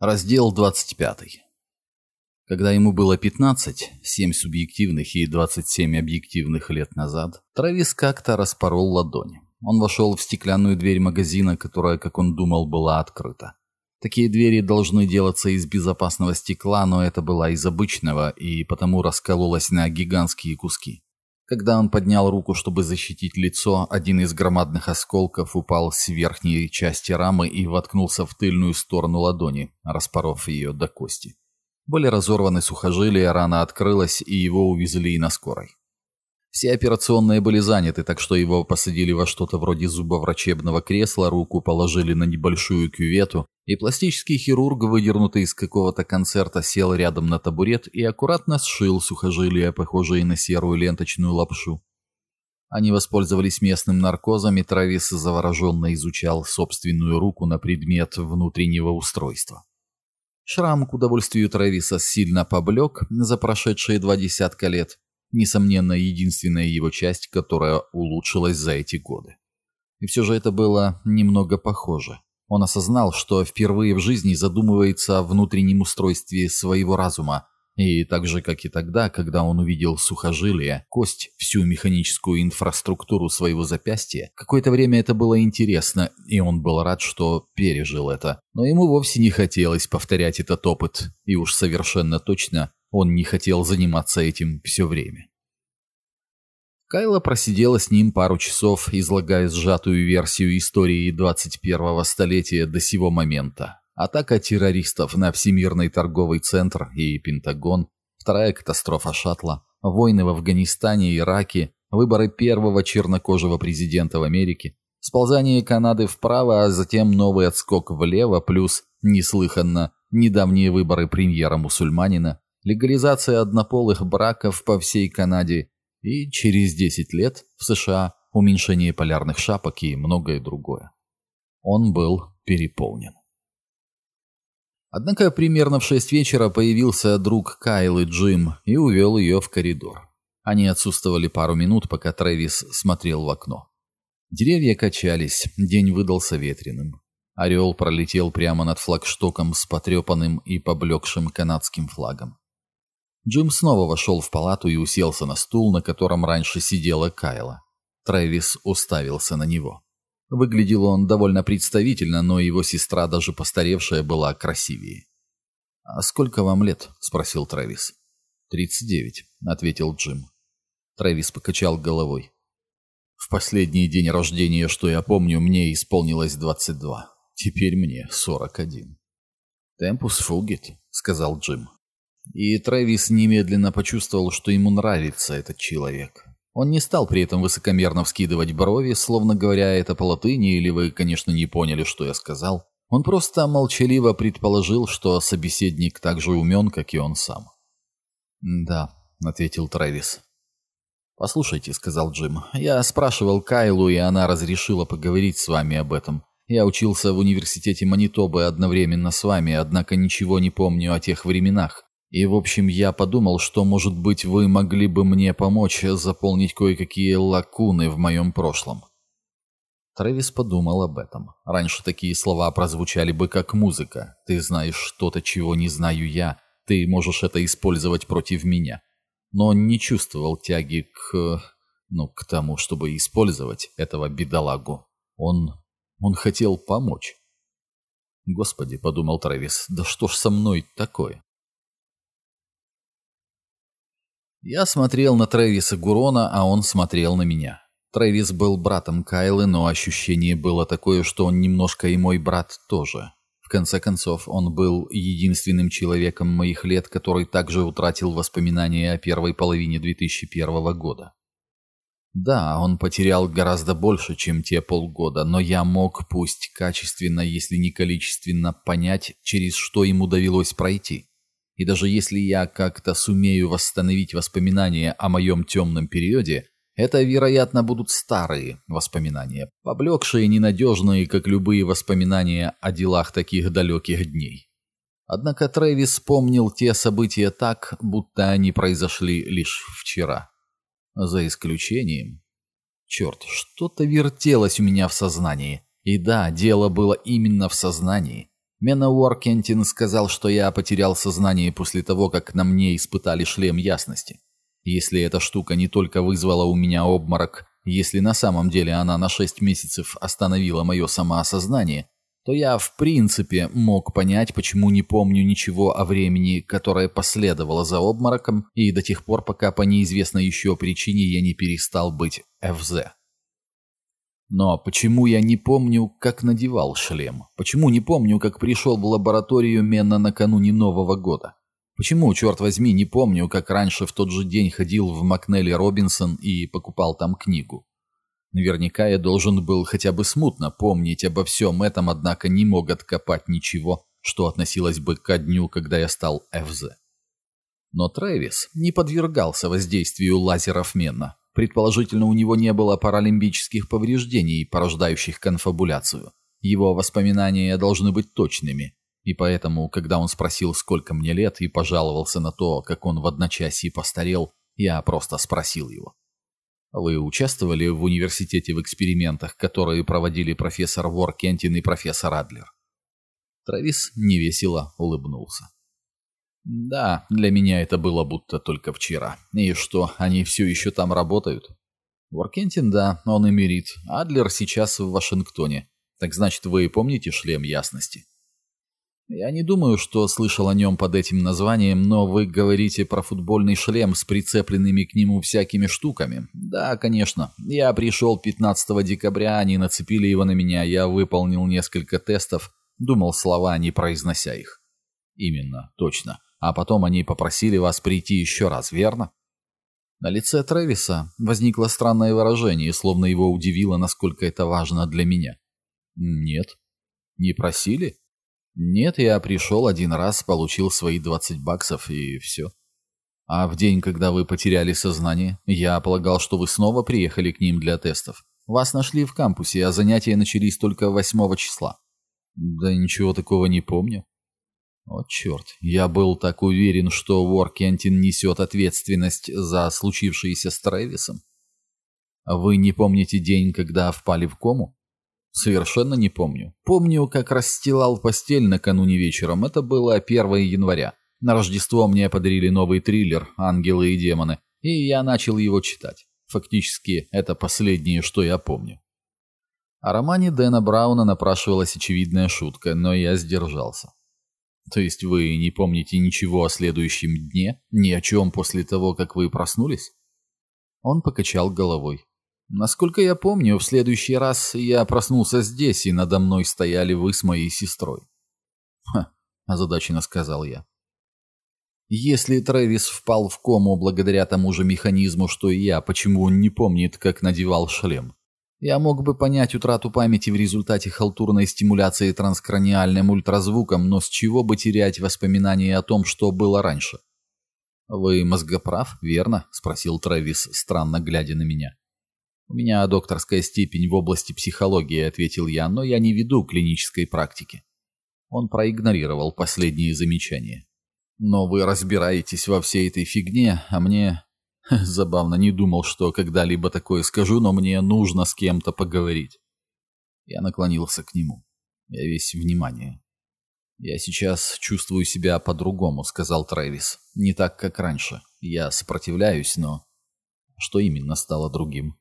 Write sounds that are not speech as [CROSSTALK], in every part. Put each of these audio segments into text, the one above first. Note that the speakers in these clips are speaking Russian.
Раздел 25. Когда ему было 15, 7 субъективных и 27 объективных лет назад, Травис как-то распорол ладонь. Он вошел в стеклянную дверь магазина, которая, как он думал, была открыта. Такие двери должны делаться из безопасного стекла, но это была из обычного и потому раскололась на гигантские куски. Когда он поднял руку, чтобы защитить лицо, один из громадных осколков упал с верхней части рамы и воткнулся в тыльную сторону ладони, распоров ее до кости. Были разорваны сухожилия, рана открылась, и его увезли на скорой. Все операционные были заняты, так что его посадили во что-то вроде зубоврачебного кресла, руку положили на небольшую кювету, и пластический хирург, выдернутый из какого-то концерта, сел рядом на табурет и аккуратно сшил сухожилия, похожие на серую ленточную лапшу. Они воспользовались местным наркозом, и Травис завороженно изучал собственную руку на предмет внутреннего устройства. Шрам, к удовольствию Трависа, сильно поблек за прошедшие два десятка лет, Несомненно, единственная его часть, которая улучшилась за эти годы. И все же это было немного похоже. Он осознал, что впервые в жизни задумывается о внутреннем устройстве своего разума, и так же, как и тогда, когда он увидел сухожилие, кость, всю механическую инфраструктуру своего запястья, какое-то время это было интересно, и он был рад, что пережил это. Но ему вовсе не хотелось повторять этот опыт, и уж совершенно точно он не хотел заниматься этим все время. Кайла просидела с ним пару часов, излагая сжатую версию истории 21-го столетия до сего момента. Атака террористов на Всемирный торговый центр и Пентагон, вторая катастрофа шаттла, войны в Афганистане и Ираке, выборы первого чернокожего президента в Америке, сползание Канады вправо, а затем новый отскок влево, плюс, неслыханно, недавние выборы премьера-мусульманина, легализация однополых браков по всей Канаде и через 10 лет в США уменьшение полярных шапок и многое другое. Он был переполнен. Однако примерно в шесть вечера появился друг Кайлы Джим и увел ее в коридор. Они отсутствовали пару минут, пока Трэвис смотрел в окно. Деревья качались, день выдался ветреным. Орел пролетел прямо над флагштоком с потрепанным и поблекшим канадским флагом. Джим снова вошел в палату и уселся на стул, на котором раньше сидела Кайла. Трэвис уставился на него. Выглядел он довольно представительно, но его сестра, даже постаревшая, была красивее. «А сколько вам лет?» — спросил Трэвис. «Тридцать девять», — ответил Джим. Трэвис покачал головой. «В последний день рождения, что я помню, мне исполнилось двадцать два. Теперь мне сорок один». «Темпус фугит», — сказал Джим. И Трэвис немедленно почувствовал, что ему нравится этот человек. Он не стал при этом высокомерно вскидывать брови, словно говоря это по латыни, или вы, конечно, не поняли, что я сказал. Он просто молчаливо предположил, что собеседник так же умен, как и он сам. «Да», — ответил Трэвис. «Послушайте», — сказал Джим, — «я спрашивал Кайлу, и она разрешила поговорить с вами об этом. Я учился в университете Манитобы одновременно с вами, однако ничего не помню о тех временах. И, в общем, я подумал, что, может быть, вы могли бы мне помочь заполнить кое-какие лакуны в моем прошлом. Трэвис подумал об этом. Раньше такие слова прозвучали бы как музыка. Ты знаешь что-то, чего не знаю я. Ты можешь это использовать против меня. Но он не чувствовал тяги к... ну, к тому, чтобы использовать этого бедолагу. Он... он хотел помочь. «Господи», — подумал Трэвис, — «да что ж со мной такое?» Я смотрел на Трэвиса Гурона, а он смотрел на меня. Трэвис был братом Кайлы, но ощущение было такое, что он немножко и мой брат тоже. В конце концов, он был единственным человеком моих лет, который также утратил воспоминания о первой половине 2001 года. Да, он потерял гораздо больше, чем те полгода, но я мог, пусть качественно, если не количественно, понять, через что ему довелось пройти. И даже если я как-то сумею восстановить воспоминания о моем темном периоде, это, вероятно, будут старые воспоминания, поблекшие ненадежные, как любые воспоминания о делах таких далеких дней. Однако Трэвис вспомнил те события так, будто они произошли лишь вчера. За исключением... Черт, что-то вертелось у меня в сознании. И да, дело было именно в сознании. Мена Уоркентин сказал, что я потерял сознание после того, как на мне испытали шлем ясности. Если эта штука не только вызвала у меня обморок, если на самом деле она на 6 месяцев остановила мое самоосознание, то я в принципе мог понять, почему не помню ничего о времени, которое последовало за обмороком, и до тех пор, пока по неизвестной еще причине я не перестал быть ФЗ. Но почему я не помню, как надевал шлем? Почему не помню, как пришел в лабораторию Мена накануне Нового года? Почему, черт возьми, не помню, как раньше в тот же день ходил в Макнелли Робинсон и покупал там книгу? Наверняка я должен был хотя бы смутно помнить обо всем этом, однако не мог откопать ничего, что относилось бы ко дню, когда я стал ФЗ. Но Трэвис не подвергался воздействию лазеров Мена. Предположительно, у него не было паралимбических повреждений, порождающих конфабуляцию. Его воспоминания должны быть точными. И поэтому, когда он спросил, сколько мне лет, и пожаловался на то, как он в одночасье постарел, я просто спросил его. Вы участвовали в университете в экспериментах, которые проводили профессор Воркентин и профессор Адлер? Травис невесело улыбнулся. Да, для меня это было будто только вчера. И что, они все еще там работают? Воркентин, да, он эмерит. Адлер сейчас в Вашингтоне. Так значит, вы помните шлем ясности? Я не думаю, что слышал о нем под этим названием, но вы говорите про футбольный шлем с прицепленными к нему всякими штуками. Да, конечно. Я пришел 15 декабря, они нацепили его на меня, я выполнил несколько тестов, думал слова, не произнося их. Именно, точно а потом они попросили вас прийти еще раз, верно?» На лице Трэвиса возникло странное выражение, словно его удивило, насколько это важно для меня. «Нет». «Не просили?» «Нет, я пришел один раз, получил свои 20 баксов и все». «А в день, когда вы потеряли сознание, я полагал, что вы снова приехали к ним для тестов. Вас нашли в кампусе, а занятия начались только 8 числа». «Да ничего такого не помню». О, черт, я был так уверен, что Уоркентин несет ответственность за случившееся с Трэвисом. Вы не помните день, когда впали в кому? Совершенно не помню. Помню, как расстилал постель накануне вечером. Это было 1 января. На Рождество мне подарили новый триллер «Ангелы и демоны», и я начал его читать. Фактически, это последнее, что я помню. О романе Дэна Брауна напрашивалась очевидная шутка, но я сдержался. То есть вы не помните ничего о следующем дне? Ни о чем после того, как вы проснулись? Он покачал головой. Насколько я помню, в следующий раз я проснулся здесь, и надо мной стояли вы с моей сестрой. Ха, озадаченно сказал я. Если Трэвис впал в кому благодаря тому же механизму, что и я, почему он не помнит, как надевал шлем? Я мог бы понять утрату памяти в результате халтурной стимуляции транскраниальным ультразвуком, но с чего бы терять воспоминания о том, что было раньше? «Вы мозгоправ, верно?» – спросил Трэвис, странно глядя на меня. «У меня докторская степень в области психологии», – ответил я, – «но я не веду клинической практики». Он проигнорировал последние замечания. «Но вы разбираетесь во всей этой фигне, а мне [LAUGHS] Забавно, не думал, что когда-либо такое скажу, но мне нужно с кем-то поговорить. Я наклонился к нему. Я весь внимание. «Я сейчас чувствую себя по-другому», — сказал Трэвис. «Не так, как раньше. Я сопротивляюсь, но...» Что именно стало другим?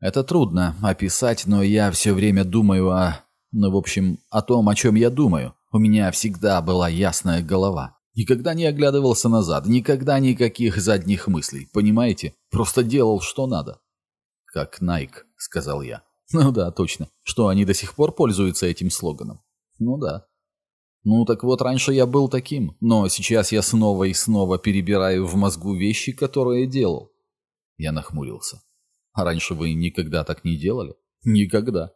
«Это трудно описать, но я все время думаю о... Ну, в общем, о том, о чем я думаю. У меня всегда была ясная голова. Никогда не оглядывался назад, никогда никаких задних мыслей, понимаете? Просто делал, что надо. «Как Найк», — сказал я. «Ну да, точно. Что, они до сих пор пользуются этим слоганом?» «Ну да». «Ну так вот, раньше я был таким, но сейчас я снова и снова перебираю в мозгу вещи, которые делал». Я нахмурился. «А раньше вы никогда так не делали?» «Никогда».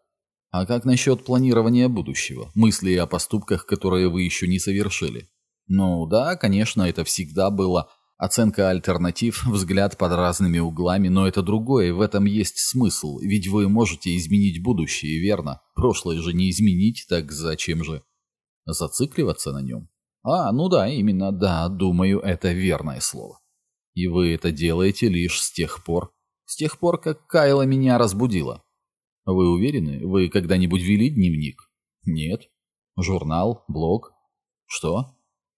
«А как насчет планирования будущего? Мысли о поступках, которые вы еще не совершили?» Ну да, конечно, это всегда было. Оценка альтернатив, взгляд под разными углами, но это другое, в этом есть смысл, ведь вы можете изменить будущее, верно? Прошлое же не изменить, так зачем же? Зацикливаться на нем? А, ну да, именно, да, думаю, это верное слово. И вы это делаете лишь с тех пор, с тех пор, как Кайла меня разбудила. Вы уверены, вы когда-нибудь вели дневник? Нет. Журнал? Блог? Что?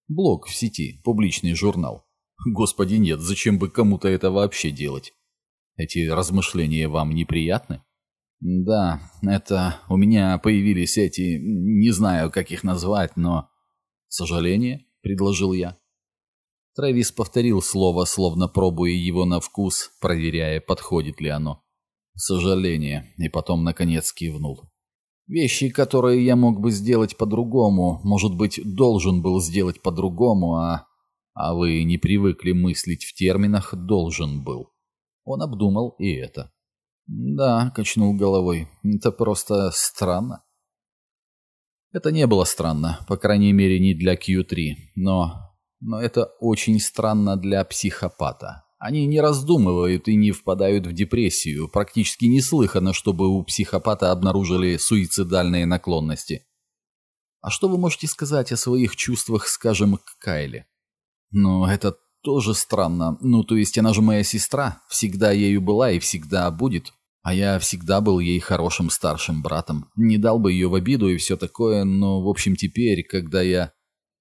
Блог в сети, публичный журнал. Господи, нет, зачем бы кому-то это вообще делать? Эти размышления вам неприятны? Да, это у меня появились эти, не знаю, как их назвать, но... Сожаление, предложил я. Трэвис повторил слово, словно пробуя его на вкус, проверяя, подходит ли оно. Сожаление, и потом, наконец, кивнул. Вещи, которые я мог бы сделать по-другому, может быть, должен был сделать по-другому, а... А вы не привыкли мыслить в терминах «должен был». Он обдумал и это. «Да», — качнул головой, — «это просто странно». Это не было странно, по крайней мере, не для Q3, но... Но это очень странно для психопата. Они не раздумывают и не впадают в депрессию. Практически неслыханно, чтобы у психопата обнаружили суицидальные наклонности. А что вы можете сказать о своих чувствах, скажем, к Кайле? Ну, это тоже странно. Ну, то есть она же моя сестра, всегда ею была и всегда будет. А я всегда был ей хорошим старшим братом. Не дал бы ее в обиду и все такое, но, в общем, теперь, когда я...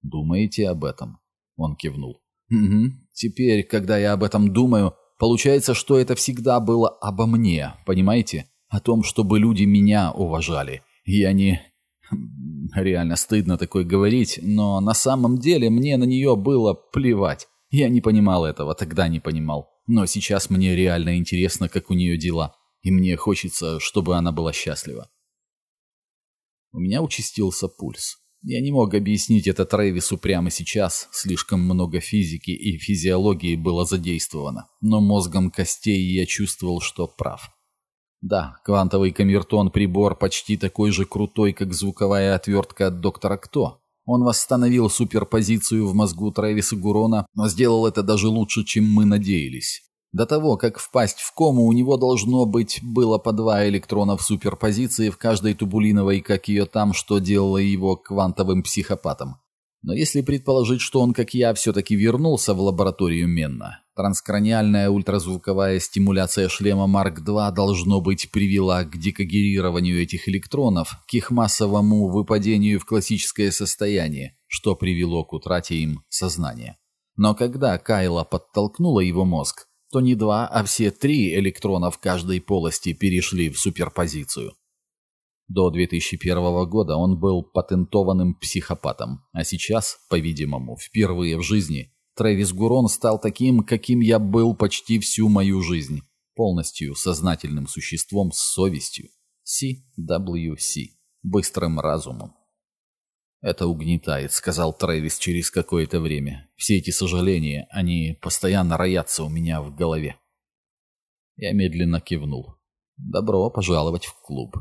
Думаете об этом? Он кивнул. Угу. Теперь, когда я об этом думаю, получается, что это всегда было обо мне, понимаете? О том, чтобы люди меня уважали. Я не... Реально стыдно такое говорить, но на самом деле мне на нее было плевать. Я не понимал этого, тогда не понимал. Но сейчас мне реально интересно, как у нее дела. И мне хочется, чтобы она была счастлива. У меня участился пульс. Я не мог объяснить это Трэвису прямо сейчас, слишком много физики и физиологии было задействовано, но мозгом костей я чувствовал, что прав. Да, квантовый камертон прибор почти такой же крутой, как звуковая отвертка от доктора Кто. Он восстановил суперпозицию в мозгу Трэвиса Гурона, но сделал это даже лучше, чем мы надеялись. До того, как впасть в кому, у него должно быть было по два электрона в суперпозиции в каждой тубулиновой, как ее там, что делало его квантовым психопатом. Но если предположить, что он, как я, все-таки вернулся в лабораторию Менна, транскраниальная ультразвуковая стимуляция шлема Марк-2 должно быть привела к декогерированию этих электронов, к их массовому выпадению в классическое состояние, что привело к утрате им сознания. Но когда Кайла подтолкнула его мозг, то не два, а все три электрона в каждой полости перешли в суперпозицию. До 2001 года он был патентованным психопатом, а сейчас, по-видимому, впервые в жизни Трэвис Гурон стал таким, каким я был почти всю мою жизнь, полностью сознательным существом с совестью. CWC. Быстрым разумом. «Это угнетает», — сказал Трэвис через какое-то время. «Все эти сожаления, они постоянно роятся у меня в голове». Я медленно кивнул. «Добро пожаловать в клуб».